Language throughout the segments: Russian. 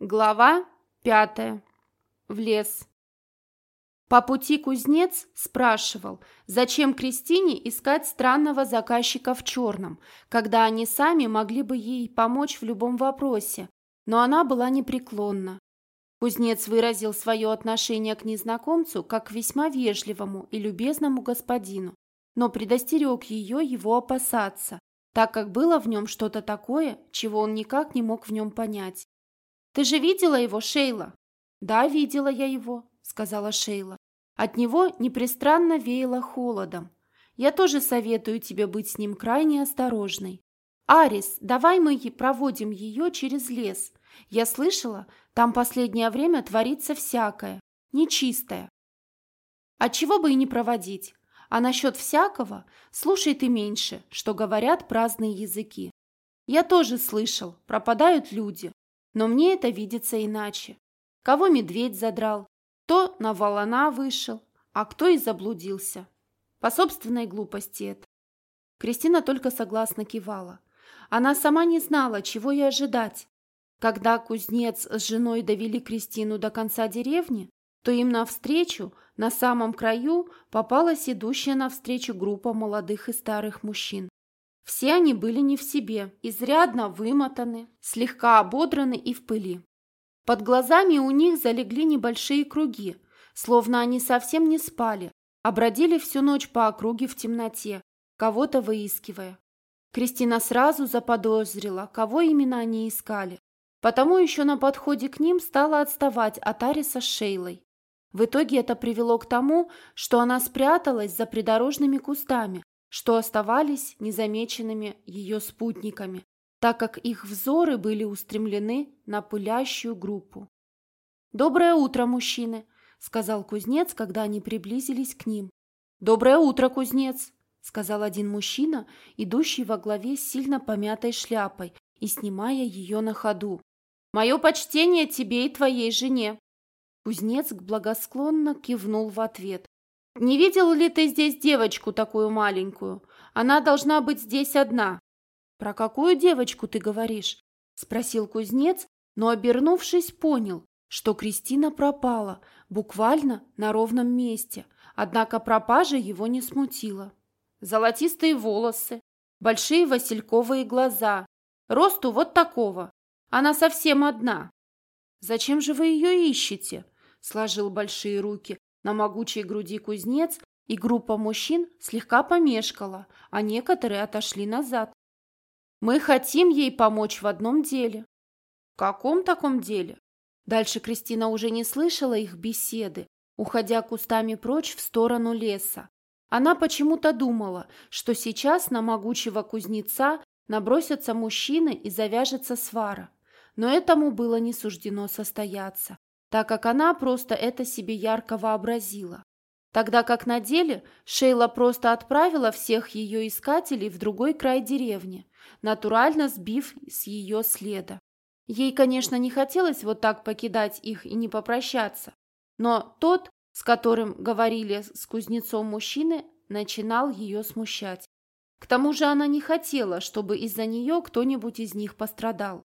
Глава пятая. В лес. По пути кузнец спрашивал, зачем Кристине искать странного заказчика в черном, когда они сами могли бы ей помочь в любом вопросе, но она была непреклонна. Кузнец выразил свое отношение к незнакомцу как к весьма вежливому и любезному господину, но предостерег ее его опасаться, так как было в нем что-то такое, чего он никак не мог в нем понять. «Ты же видела его, Шейла?» «Да, видела я его», — сказала Шейла. От него непрестранно веяло холодом. «Я тоже советую тебе быть с ним крайне осторожной. Арис, давай мы проводим ее через лес. Я слышала, там последнее время творится всякое, нечистое. А чего бы и не проводить? А насчет всякого слушай ты меньше, что говорят праздные языки. Я тоже слышал, пропадают люди, но мне это видится иначе. Кого медведь задрал, кто на валана вышел, а кто и заблудился. По собственной глупости это. Кристина только согласно кивала. Она сама не знала, чего и ожидать. Когда кузнец с женой довели Кристину до конца деревни, то им навстречу, на самом краю, попалась идущая навстречу группа молодых и старых мужчин. Все они были не в себе, изрядно вымотаны, слегка ободраны и в пыли. Под глазами у них залегли небольшие круги, словно они совсем не спали, а бродили всю ночь по округе в темноте, кого-то выискивая. Кристина сразу заподозрила, кого именно они искали, потому еще на подходе к ним стала отставать от Ариса с Шейлой. В итоге это привело к тому, что она спряталась за придорожными кустами, что оставались незамеченными ее спутниками, так как их взоры были устремлены на пылящую группу. «Доброе утро, мужчины!» — сказал кузнец, когда они приблизились к ним. «Доброе утро, кузнец!» — сказал один мужчина, идущий во главе с сильно помятой шляпой и снимая ее на ходу. «Мое почтение тебе и твоей жене!» Кузнец благосклонно кивнул в ответ, не видел ли ты здесь девочку такую маленькую? Она должна быть здесь одна. Про какую девочку ты говоришь? Спросил кузнец, но, обернувшись, понял, что Кристина пропала, буквально на ровном месте. Однако пропажа его не смутила. Золотистые волосы, большие васильковые глаза, росту вот такого. Она совсем одна. «Зачем же вы ее ищете?» Сложил большие руки, на могучей груди кузнец, и группа мужчин слегка помешкала, а некоторые отошли назад. «Мы хотим ей помочь в одном деле». «В каком таком деле?» Дальше Кристина уже не слышала их беседы, уходя кустами прочь в сторону леса. Она почему-то думала, что сейчас на могучего кузнеца набросятся мужчины и завяжется свара. Но этому было не суждено состояться так как она просто это себе ярко вообразила. Тогда как на деле Шейла просто отправила всех ее искателей в другой край деревни, натурально сбив с ее следа. Ей, конечно, не хотелось вот так покидать их и не попрощаться, но тот, с которым говорили с кузнецом мужчины, начинал ее смущать. К тому же она не хотела, чтобы из-за нее кто-нибудь из них пострадал.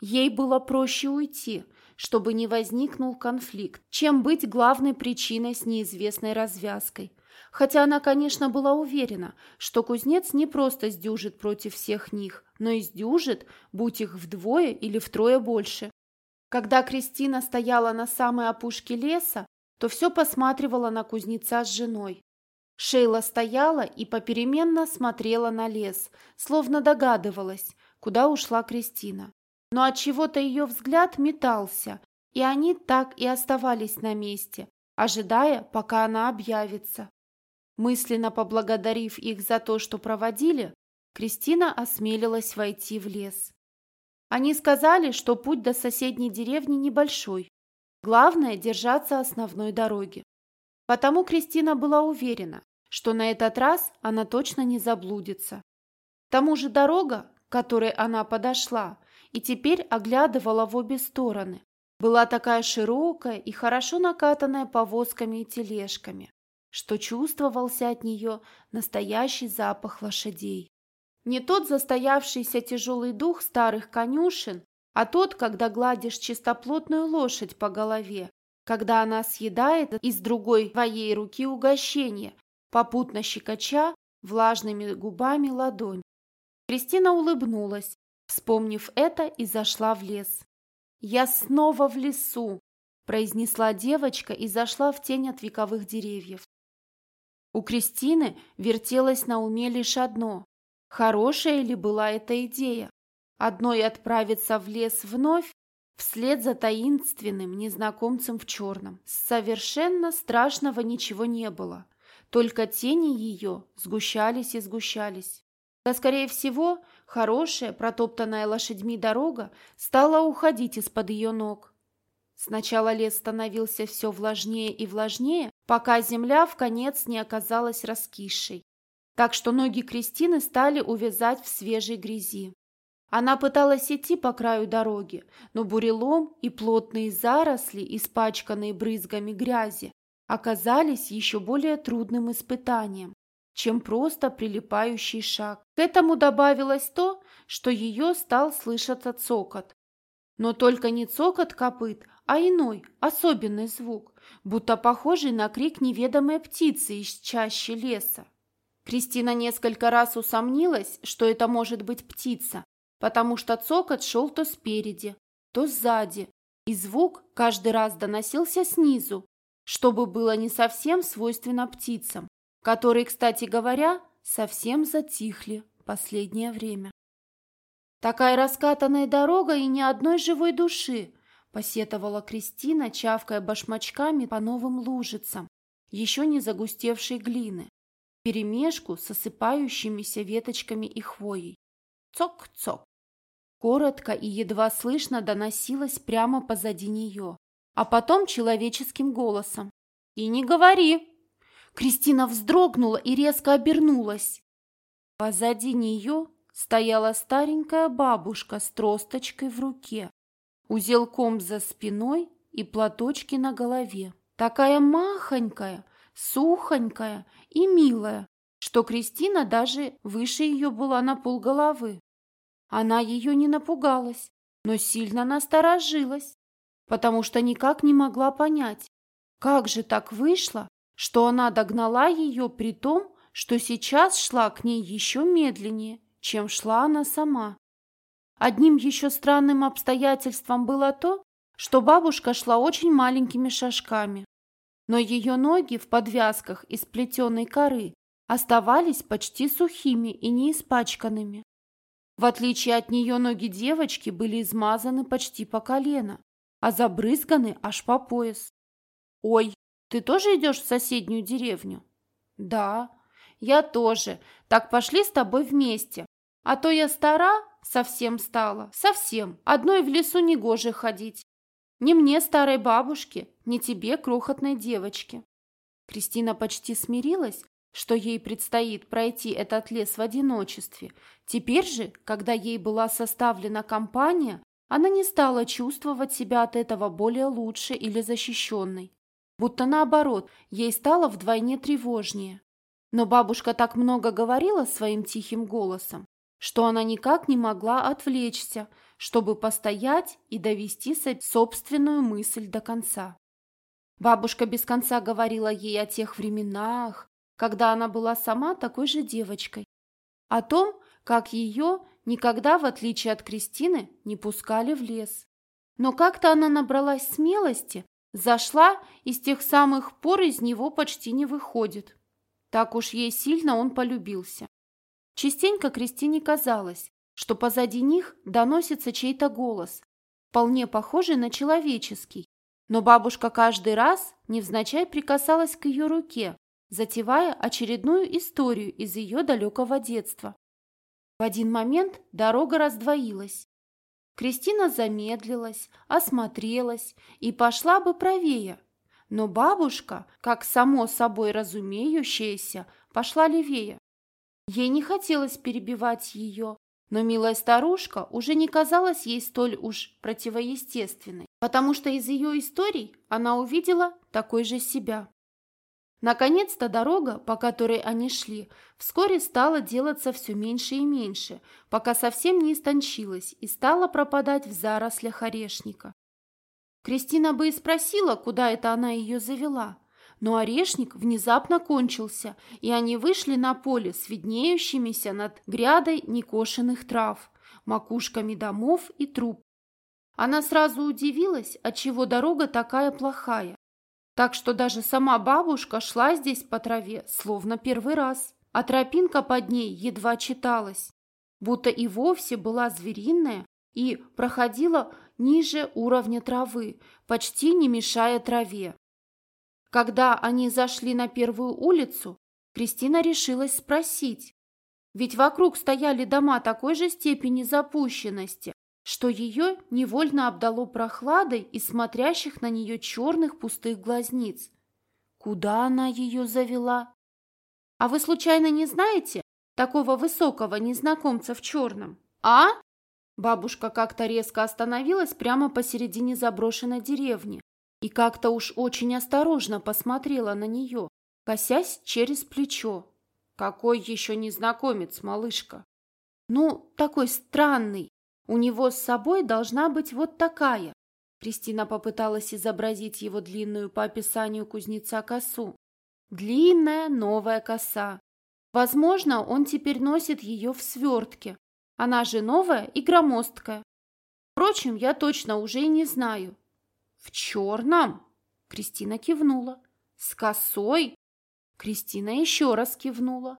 Ей было проще уйти, чтобы не возникнул конфликт, чем быть главной причиной с неизвестной развязкой. Хотя она, конечно, была уверена, что кузнец не просто сдюжит против всех них, но и сдюжит, будь их вдвое или втрое больше. Когда Кристина стояла на самой опушке леса, то все посматривала на кузнеца с женой. Шейла стояла и попеременно смотрела на лес, словно догадывалась, куда ушла Кристина но от чего-то ее взгляд метался, и они так и оставались на месте, ожидая, пока она объявится. Мысленно поблагодарив их за то, что проводили, Кристина осмелилась войти в лес. Они сказали, что путь до соседней деревни небольшой. Главное – держаться основной дороги. Потому Кристина была уверена, что на этот раз она точно не заблудится. К тому же дорога, к которой она подошла, и теперь оглядывала в обе стороны. Была такая широкая и хорошо накатанная повозками и тележками, что чувствовался от нее настоящий запах лошадей. Не тот застоявшийся тяжелый дух старых конюшен, а тот, когда гладишь чистоплотную лошадь по голове, когда она съедает из другой твоей руки угощение, попутно щекоча влажными губами ладонь. Кристина улыбнулась, вспомнив это, и зашла в лес. «Я снова в лесу!» – произнесла девочка и зашла в тень от вековых деревьев. У Кристины вертелось на уме лишь одно. Хорошая ли была эта идея? Одной отправиться в лес вновь, вслед за таинственным незнакомцем в черном. Совершенно страшного ничего не было, только тени ее сгущались и сгущались. Да, скорее всего, хорошая, протоптанная лошадьми дорога стала уходить из-под ее ног. Сначала лес становился все влажнее и влажнее, пока земля в конец не оказалась раскисшей. Так что ноги Кристины стали увязать в свежей грязи. Она пыталась идти по краю дороги, но бурелом и плотные заросли, испачканные брызгами грязи, оказались еще более трудным испытанием, чем просто прилипающий шаг. К этому добавилось то, что ее стал слышаться цокот. Но только не цокот копыт, а иной, особенный звук, будто похожий на крик неведомой птицы из чащи леса. Кристина несколько раз усомнилась, что это может быть птица, потому что цокот шел то спереди, то сзади, и звук каждый раз доносился снизу, чтобы было не совсем свойственно птицам, которые, кстати говоря, совсем затихли последнее время. Такая раскатанная дорога и ни одной живой души, посетовала Кристина, чавкая башмачками по новым лужицам, еще не загустевшей глины, перемешку с осыпающимися веточками и хвоей. Цок-цок. Коротко и едва слышно доносилось прямо позади нее, а потом человеческим голосом. «И не говори!» Кристина вздрогнула и резко обернулась. Позади нее стояла старенькая бабушка с тросточкой в руке, узелком за спиной и платочки на голове. Такая махонькая, сухонькая и милая, что Кристина даже выше ее была на полголовы. Она ее не напугалась, но сильно насторожилась, потому что никак не могла понять, как же так вышло, что она догнала ее при том, что сейчас шла к ней еще медленнее, чем шла она сама. Одним еще странным обстоятельством было то, что бабушка шла очень маленькими шажками, но ее ноги в подвязках из плетеной коры оставались почти сухими и не испачканными. В отличие от нее ноги девочки были измазаны почти по колено, а забрызганы аж по пояс. «Ой, ты тоже идешь в соседнюю деревню?» «Да, я тоже. Так пошли с тобой вместе. А то я стара, совсем стала, совсем. Одной в лесу негоже ходить. Ни мне, старой бабушке, ни тебе, крохотной девочке». Кристина почти смирилась, что ей предстоит пройти этот лес в одиночестве. Теперь же, когда ей была составлена компания, она не стала чувствовать себя от этого более лучше или защищенной. Будто наоборот, ей стало вдвойне тревожнее. Но бабушка так много говорила своим тихим голосом, что она никак не могла отвлечься, чтобы постоять и довести собственную мысль до конца. Бабушка без конца говорила ей о тех временах, когда она была сама такой же девочкой. О том, как ее никогда, в отличие от Кристины, не пускали в лес. Но как-то она набралась смелости, зашла и с тех самых пор из него почти не выходит. Так уж ей сильно он полюбился. Частенько Кристине казалось, что позади них доносится чей-то голос, вполне похожий на человеческий, но бабушка каждый раз невзначай прикасалась к ее руке, затевая очередную историю из ее далекого детства. В один момент дорога раздвоилась. Кристина замедлилась, осмотрелась и пошла бы правее, но бабушка, как само собой разумеющаяся, пошла левее. Ей не хотелось перебивать ее, но милая старушка уже не казалась ей столь уж противоестественной, потому что из ее историй она увидела такой же себя. Наконец-то дорога, по которой они шли, вскоре стала делаться все меньше и меньше, пока совсем не истончилась и стала пропадать в зарослях орешника. Кристина бы и спросила, куда это она ее завела, но орешник внезапно кончился, и они вышли на поле с виднеющимися над грядой некошенных трав, макушками домов и труб. Она сразу удивилась, отчего дорога такая плохая, так что даже сама бабушка шла здесь по траве, словно первый раз, а тропинка под ней едва читалась, будто и вовсе была звериная и проходила ниже уровня травы, почти не мешая траве. Когда они зашли на первую улицу, Кристина решилась спросить, ведь вокруг стояли дома такой же степени запущенности, что ее невольно обдало прохладой и смотрящих на нее черных пустых глазниц. Куда она ее завела? А вы случайно не знаете такого высокого незнакомца в черном? А? Бабушка как-то резко остановилась прямо посередине заброшенной деревни и как-то уж очень осторожно посмотрела на нее, косясь через плечо. Какой еще незнакомец, малышка? Ну, такой странный, у него с собой должна быть вот такая. Кристина попыталась изобразить его длинную по описанию кузнеца косу. Длинная новая коса. Возможно, он теперь носит ее в свертке. Она же новая и громоздкая. Впрочем, я точно уже и не знаю. В черном? Кристина кивнула. С косой? Кристина еще раз кивнула.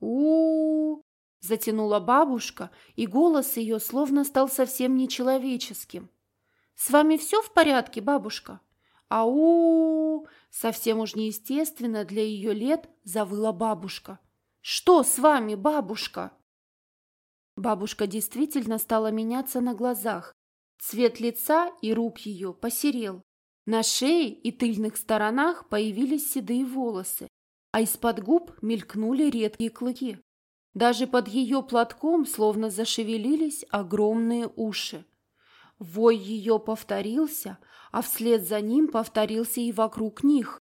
у, -у, -у Затянула бабушка, и голос ее словно стал совсем нечеловеческим. «С вами все в порядке, бабушка?» «Ау!» Совсем уж неестественно для ее лет завыла бабушка. «Что с вами, бабушка?» Бабушка действительно стала меняться на глазах. Цвет лица и рук ее посерел. На шее и тыльных сторонах появились седые волосы, а из-под губ мелькнули редкие клыки. Даже под ее платком словно зашевелились огромные уши. Вой ее повторился, а вслед за ним повторился и вокруг них.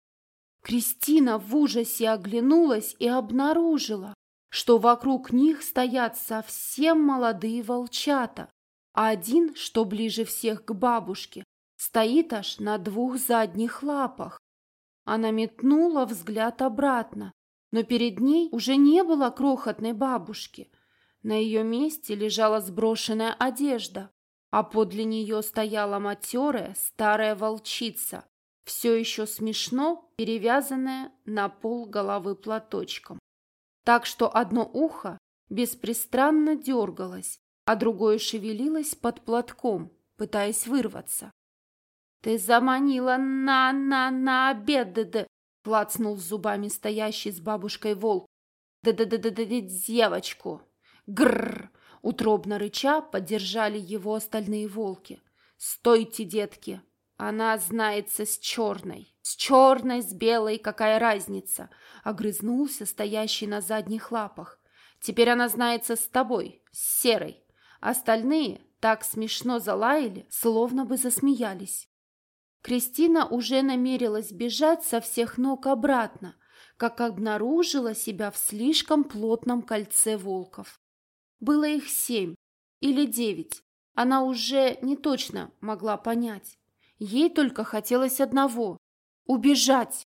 Кристина в ужасе оглянулась и обнаружила, что вокруг них стоят совсем молодые волчата, а один, что ближе всех к бабушке, стоит аж на двух задних лапах. Она метнула взгляд обратно но перед ней уже не было крохотной бабушки. На ее месте лежала сброшенная одежда, а подле нее стояла матерая старая волчица, все еще смешно перевязанная на пол головы платочком. Так что одно ухо беспрестанно дергалось, а другое шевелилось под платком, пытаясь вырваться. «Ты заманила на-на-на обед, Клацнул зубами стоящий с бабушкой волк. «Да-да-да-да-да, девочку!» «Грррр!» Утробно рыча поддержали его остальные волки. «Стойте, детки! Она знается с черной!» «С черной, с белой, какая разница?» Огрызнулся стоящий на задних лапах. «Теперь она знается с тобой, с серой!» Остальные так смешно залаяли, словно бы засмеялись. Кристина уже намерилась бежать со всех ног обратно, как обнаружила себя в слишком плотном кольце волков. Было их семь или девять, она уже не точно могла понять. Ей только хотелось одного – убежать,